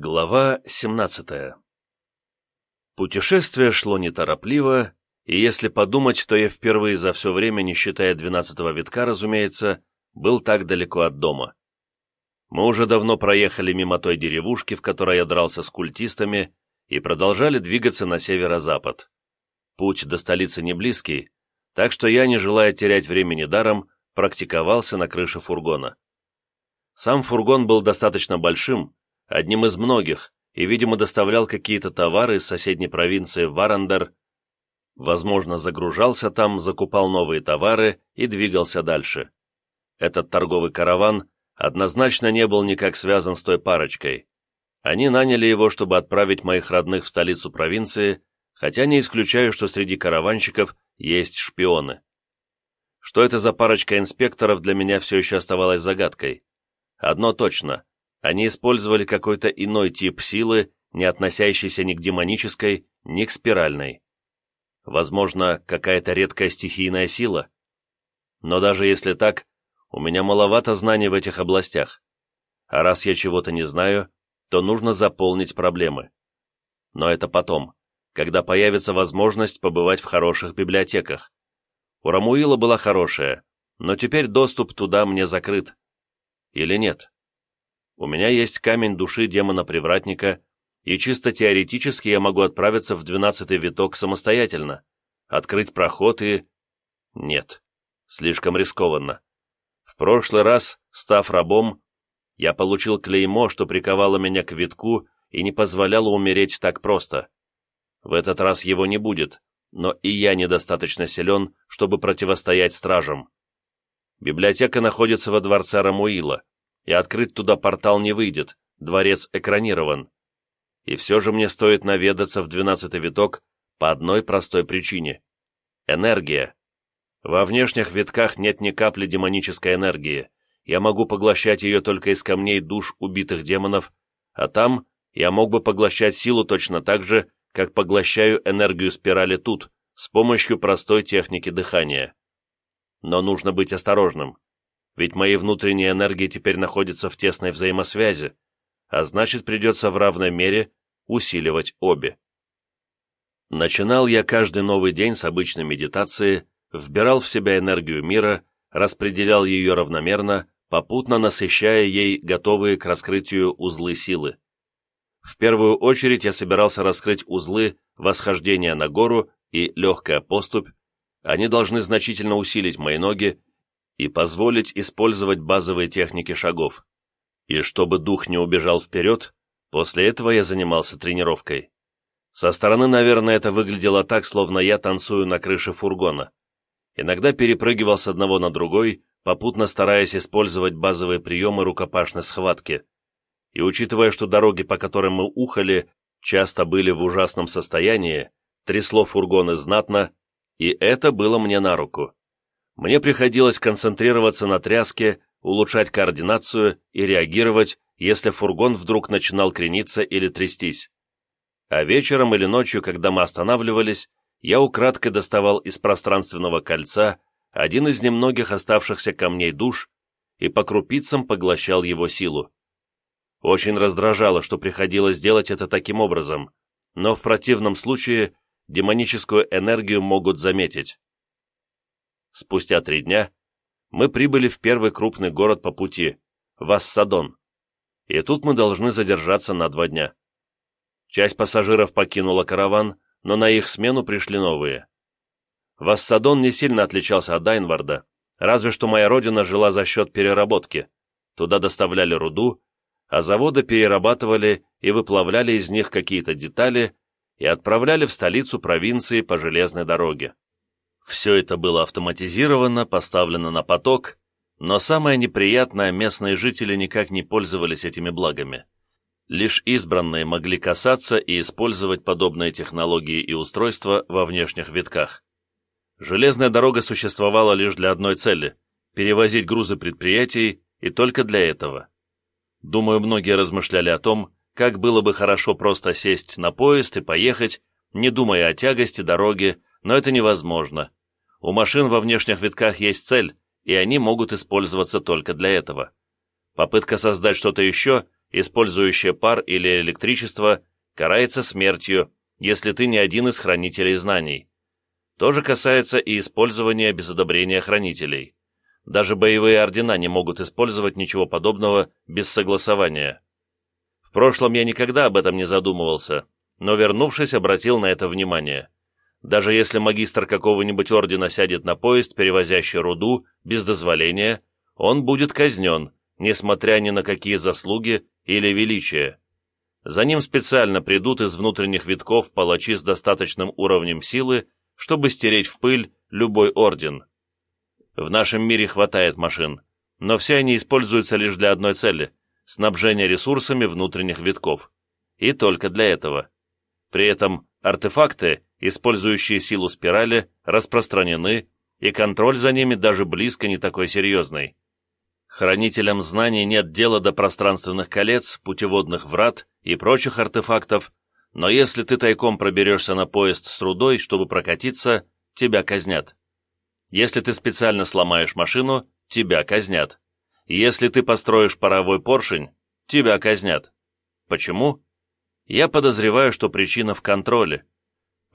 Глава 17 Путешествие шло неторопливо, и если подумать, то я впервые за все время, не считая двенадцатого витка, разумеется, был так далеко от дома. Мы уже давно проехали мимо той деревушки, в которой я дрался с культистами, и продолжали двигаться на северо-запад. Путь до столицы не близкий, так что я, не желая терять времени даром, практиковался на крыше фургона. Сам фургон был достаточно большим, одним из многих, и, видимо, доставлял какие-то товары из соседней провинции Варандер, возможно, загружался там, закупал новые товары и двигался дальше. Этот торговый караван однозначно не был никак связан с той парочкой. Они наняли его, чтобы отправить моих родных в столицу провинции, хотя не исключаю, что среди караванщиков есть шпионы. Что это за парочка инспекторов, для меня все еще оставалось загадкой. Одно точно, они использовали какой-то иной тип силы, не относящийся ни к демонической, ни к спиральной. Возможно, какая-то редкая стихийная сила. Но даже если так, у меня маловато знаний в этих областях. А раз я чего-то не знаю, то нужно заполнить проблемы. Но это потом, когда появится возможность побывать в хороших библиотеках. У Рамуила была хорошая, но теперь доступ туда мне закрыт. Или нет? У меня есть камень души демона-привратника, и чисто теоретически я могу отправиться в двенадцатый виток самостоятельно, открыть проход и... Нет, слишком рискованно. В прошлый раз, став рабом, я получил клеймо, что приковало меня к витку и не позволяло умереть так просто. В этот раз его не будет, но и я недостаточно силен, чтобы противостоять стражам. Библиотека находится во дворце Рамуила, и открыть туда портал не выйдет, дворец экранирован. И все же мне стоит наведаться в двенадцатый виток по одной простой причине. Энергия. Во внешних витках нет ни капли демонической энергии. Я могу поглощать ее только из камней душ убитых демонов, а там я мог бы поглощать силу точно так же, как поглощаю энергию спирали тут, с помощью простой техники дыхания. Но нужно быть осторожным ведь мои внутренние энергии теперь находятся в тесной взаимосвязи, а значит придется в равной мере усиливать обе. Начинал я каждый новый день с обычной медитации, вбирал в себя энергию мира, распределял ее равномерно, попутно насыщая ей готовые к раскрытию узлы силы. В первую очередь я собирался раскрыть узлы восхождения на гору и легкая поступь, они должны значительно усилить мои ноги и позволить использовать базовые техники шагов. И чтобы дух не убежал вперед, после этого я занимался тренировкой. Со стороны, наверное, это выглядело так, словно я танцую на крыше фургона. Иногда перепрыгивал с одного на другой, попутно стараясь использовать базовые приемы рукопашной схватки. И учитывая, что дороги, по которым мы ухали, часто были в ужасном состоянии, трясло фургоны знатно, и это было мне на руку. Мне приходилось концентрироваться на тряске, улучшать координацию и реагировать, если фургон вдруг начинал крениться или трястись. А вечером или ночью, когда мы останавливались, я украдкой доставал из пространственного кольца один из немногих оставшихся камней душ и по крупицам поглощал его силу. Очень раздражало, что приходилось делать это таким образом, но в противном случае демоническую энергию могут заметить. Спустя три дня мы прибыли в первый крупный город по пути – Вассадон. И тут мы должны задержаться на два дня. Часть пассажиров покинула караван, но на их смену пришли новые. Вассадон не сильно отличался от Дайнварда, разве что моя родина жила за счет переработки. Туда доставляли руду, а заводы перерабатывали и выплавляли из них какие-то детали и отправляли в столицу провинции по железной дороге. Все это было автоматизировано, поставлено на поток, но самое неприятное, местные жители никак не пользовались этими благами. Лишь избранные могли касаться и использовать подобные технологии и устройства во внешних витках. Железная дорога существовала лишь для одной цели – перевозить грузы предприятий, и только для этого. Думаю, многие размышляли о том, как было бы хорошо просто сесть на поезд и поехать, не думая о тягости дороги, но это невозможно. У машин во внешних витках есть цель, и они могут использоваться только для этого. Попытка создать что-то еще использующее пар или электричество, карается смертью, если ты не один из хранителей знаний. То же касается и использования без одобрения хранителей. Даже боевые ордена не могут использовать ничего подобного без согласования. В прошлом я никогда об этом не задумывался, но вернувшись, обратил на это внимание. Даже если магистр какого-нибудь ордена сядет на поезд, перевозящий руду, без дозволения, он будет казнен, несмотря ни на какие заслуги или величие. За ним специально придут из внутренних витков палачи с достаточным уровнем силы, чтобы стереть в пыль любой орден. В нашем мире хватает машин, но все они используются лишь для одной цели – снабжения ресурсами внутренних витков. И только для этого. При этом артефакты, использующие силу спирали, распространены, и контроль за ними даже близко не такой серьезный. Хранителям знаний нет дела до пространственных колец, путеводных врат и прочих артефактов, но если ты тайком проберешься на поезд с рудой, чтобы прокатиться, тебя казнят. Если ты специально сломаешь машину, тебя казнят. Если ты построишь паровой поршень, тебя казнят. Почему? Я подозреваю, что причина в контроле.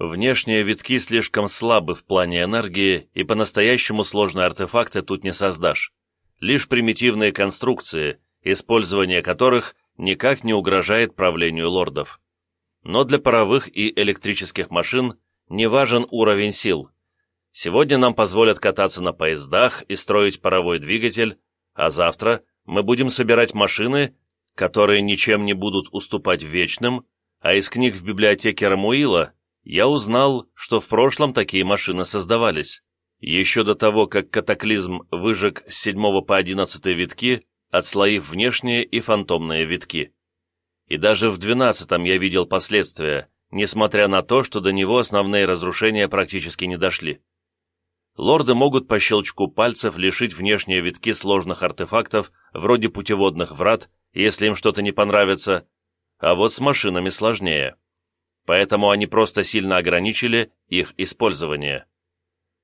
Внешние витки слишком слабы в плане энергии, и по-настоящему сложные артефакты тут не создашь лишь примитивные конструкции, использование которых никак не угрожает правлению лордов. Но для паровых и электрических машин не важен уровень сил. Сегодня нам позволят кататься на поездах и строить паровой двигатель, а завтра мы будем собирать машины, которые ничем не будут уступать вечным, а из книг в библиотеке Рамуила я узнал, что в прошлом такие машины создавались еще до того, как катаклизм выжег с 7 по 11 витки, отслоив внешние и фантомные витки. И даже в 12 я видел последствия, несмотря на то, что до него основные разрушения практически не дошли. Лорды могут по щелчку пальцев лишить внешние витки сложных артефактов, вроде путеводных врат, если им что-то не понравится, а вот с машинами сложнее. Поэтому они просто сильно ограничили их использование.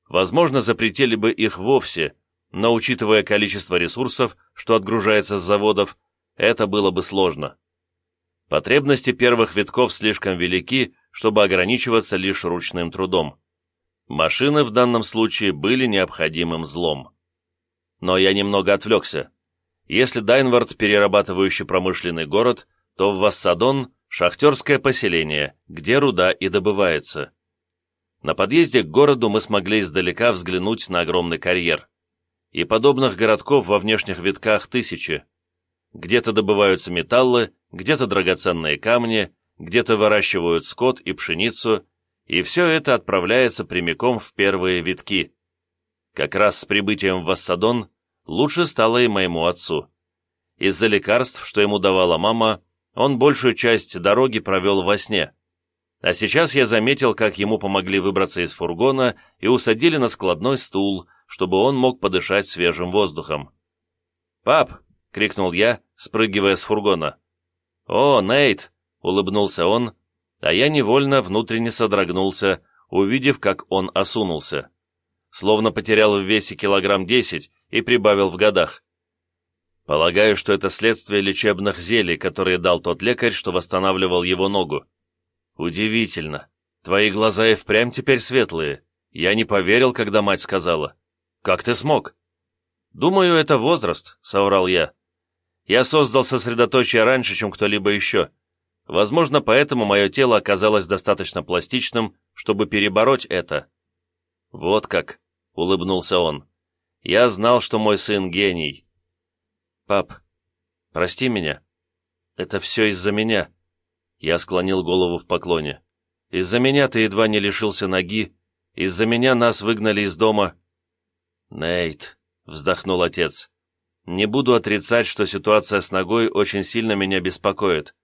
Возможно, запретили бы их вовсе, но учитывая количество ресурсов, что отгружается с заводов, это было бы сложно. Потребности первых витков слишком велики, чтобы ограничиваться лишь ручным трудом. Машины в данном случае были необходимым злом. Но я немного отвлекся. Если Дайнвард – перерабатывающий промышленный город, то в Вассадон – шахтерское поселение, где руда и добывается. На подъезде к городу мы смогли издалека взглянуть на огромный карьер. И подобных городков во внешних витках тысячи. Где-то добываются металлы, где-то драгоценные камни, где-то выращивают скот и пшеницу, и все это отправляется прямиком в первые витки. Как раз с прибытием в Вассадон лучше стало и моему отцу. Из-за лекарств, что ему давала мама, он большую часть дороги провел во сне. А сейчас я заметил, как ему помогли выбраться из фургона и усадили на складной стул, чтобы он мог подышать свежим воздухом. «Пап!» — крикнул я, спрыгивая с фургона. «О, Нейт!» — улыбнулся он, а я невольно внутренне содрогнулся, увидев, как он осунулся. Словно потерял в весе килограмм десять и прибавил в годах. Полагаю, что это следствие лечебных зелий, которые дал тот лекарь, что восстанавливал его ногу. «Удивительно. Твои глаза и впрямь теперь светлые. Я не поверил, когда мать сказала. Как ты смог?» «Думаю, это возраст», — соврал я. «Я создал сосредоточие раньше, чем кто-либо еще. Возможно, поэтому мое тело оказалось достаточно пластичным, чтобы перебороть это». «Вот как», — улыбнулся он. «Я знал, что мой сын гений». «Пап, прости меня. Это все из-за меня», я склонил голову в поклоне. «Из-за меня ты едва не лишился ноги. Из-за меня нас выгнали из дома». «Нейт», — вздохнул отец, — «не буду отрицать, что ситуация с ногой очень сильно меня беспокоит.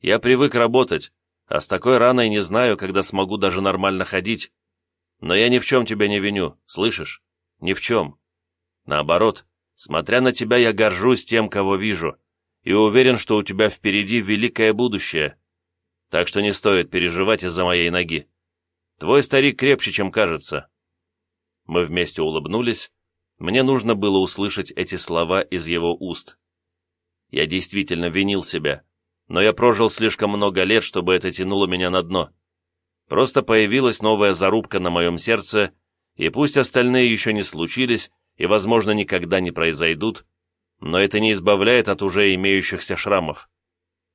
Я привык работать, а с такой раной не знаю, когда смогу даже нормально ходить. Но я ни в чем тебя не виню, слышишь? Ни в чем. Наоборот, смотря на тебя, я горжусь тем, кого вижу, и уверен, что у тебя впереди великое будущее так что не стоит переживать из-за моей ноги. Твой старик крепче, чем кажется». Мы вместе улыбнулись. Мне нужно было услышать эти слова из его уст. Я действительно винил себя, но я прожил слишком много лет, чтобы это тянуло меня на дно. Просто появилась новая зарубка на моем сердце, и пусть остальные еще не случились и, возможно, никогда не произойдут, но это не избавляет от уже имеющихся шрамов.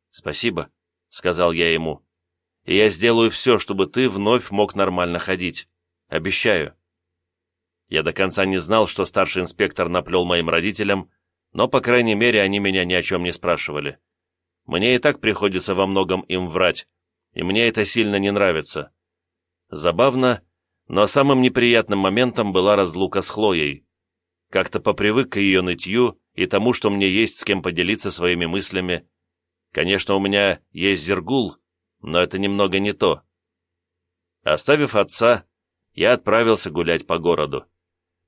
«Спасибо», — сказал я ему, — «и я сделаю все, чтобы ты вновь мог нормально ходить. Обещаю». Я до конца не знал, что старший инспектор наплел моим родителям, но, по крайней мере, они меня ни о чем не спрашивали. Мне и так приходится во многом им врать, и мне это сильно не нравится. Забавно, но самым неприятным моментом была разлука с Хлоей. Как-то попривык к ее нытью и тому, что мне есть с кем поделиться своими мыслями. Конечно, у меня есть Зергул, но это немного не то. Оставив отца, я отправился гулять по городу.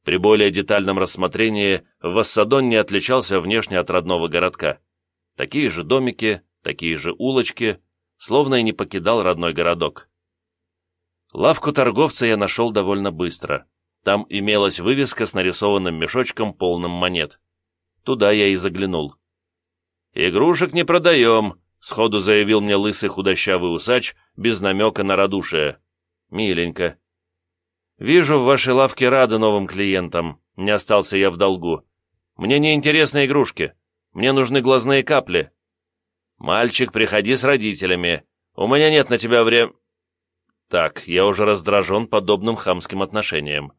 При более детальном рассмотрении Вассадон не отличался внешне от родного городка. Такие же домики, такие же улочки, словно и не покидал родной городок. Лавку торговца я нашел довольно быстро. Там имелась вывеска с нарисованным мешочком, полным монет. Туда я и заглянул. «Игрушек не продаем», — сходу заявил мне лысый худощавый усач, без намека на радушие. «Миленько». «Вижу, в вашей лавке рады новым клиентам. Не остался я в долгу. Мне не интересны игрушки. Мне нужны глазные капли». «Мальчик, приходи с родителями. У меня нет на тебя время...» Так, я уже раздражен подобным хамским отношением.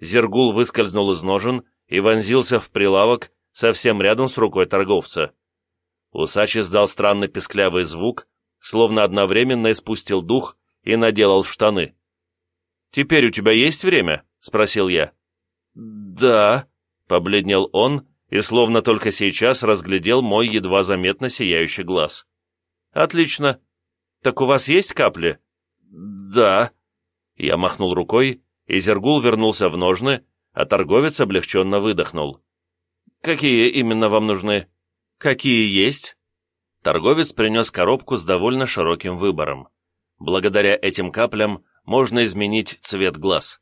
Зергул выскользнул из ножен и вонзился в прилавок совсем рядом с рукой торговца. Усач издал странный песклявый звук, словно одновременно испустил дух и наделал штаны. «Теперь у тебя есть время?» — спросил я. «Да», — побледнел он и словно только сейчас разглядел мой едва заметно сияющий глаз. «Отлично. Так у вас есть капли?» «Да». Я махнул рукой, и Зергул вернулся в ножны, а торговец облегченно выдохнул. «Какие именно вам нужны?» «Какие есть?» Торговец принес коробку с довольно широким выбором. Благодаря этим каплям можно изменить цвет глаз.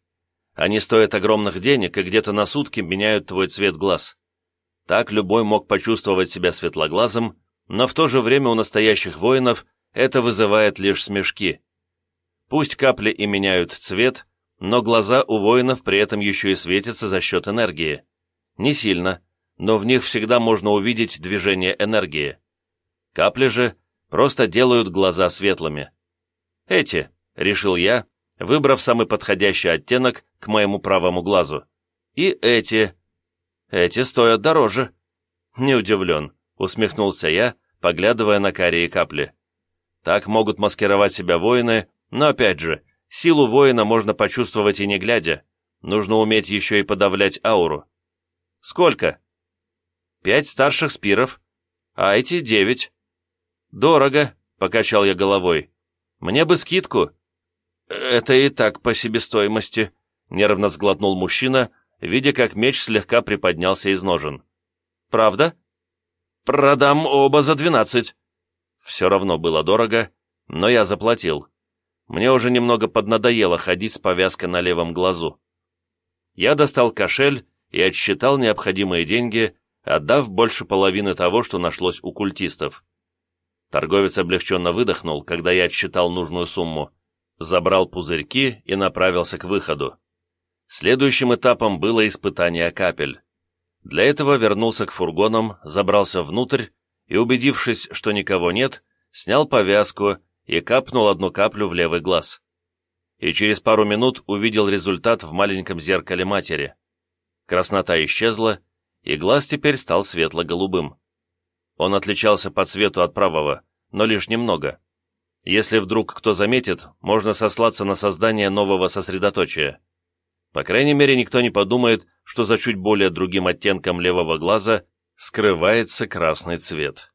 Они стоят огромных денег и где-то на сутки меняют твой цвет глаз. Так любой мог почувствовать себя светлоглазым, но в то же время у настоящих воинов это вызывает лишь смешки. Пусть капли и меняют цвет, но глаза у воинов при этом еще и светятся за счет энергии. Не сильно, но в них всегда можно увидеть движение энергии. Капли же просто делают глаза светлыми. Эти, решил я, выбрав самый подходящий оттенок к моему правому глазу. И эти. Эти стоят дороже. Не удивлен, усмехнулся я, поглядывая на карие капли. Так могут маскировать себя воины, но опять же, силу воина можно почувствовать и не глядя. Нужно уметь еще и подавлять ауру. Сколько? Пять старших спиров, а эти девять. Дорого, покачал я головой. Мне бы скидку. Это и так по себестоимости, нервно сглотнул мужчина, видя, как меч слегка приподнялся из ножен. Правда? Продам оба за двенадцать. Все равно было дорого, но я заплатил. Мне уже немного поднадоело ходить с повязкой на левом глазу. Я достал кошель и отсчитал необходимые деньги, отдав больше половины того, что нашлось у культистов. Торговец облегченно выдохнул, когда я отсчитал нужную сумму, забрал пузырьки и направился к выходу. Следующим этапом было испытание капель. Для этого вернулся к фургонам, забрался внутрь и, убедившись, что никого нет, снял повязку и капнул одну каплю в левый глаз. И через пару минут увидел результат в маленьком зеркале матери. Краснота исчезла, и глаз теперь стал светло-голубым. Он отличался по цвету от правого, но лишь немного. Если вдруг кто заметит, можно сослаться на создание нового сосредоточия. По крайней мере, никто не подумает, что за чуть более другим оттенком левого глаза скрывается красный цвет.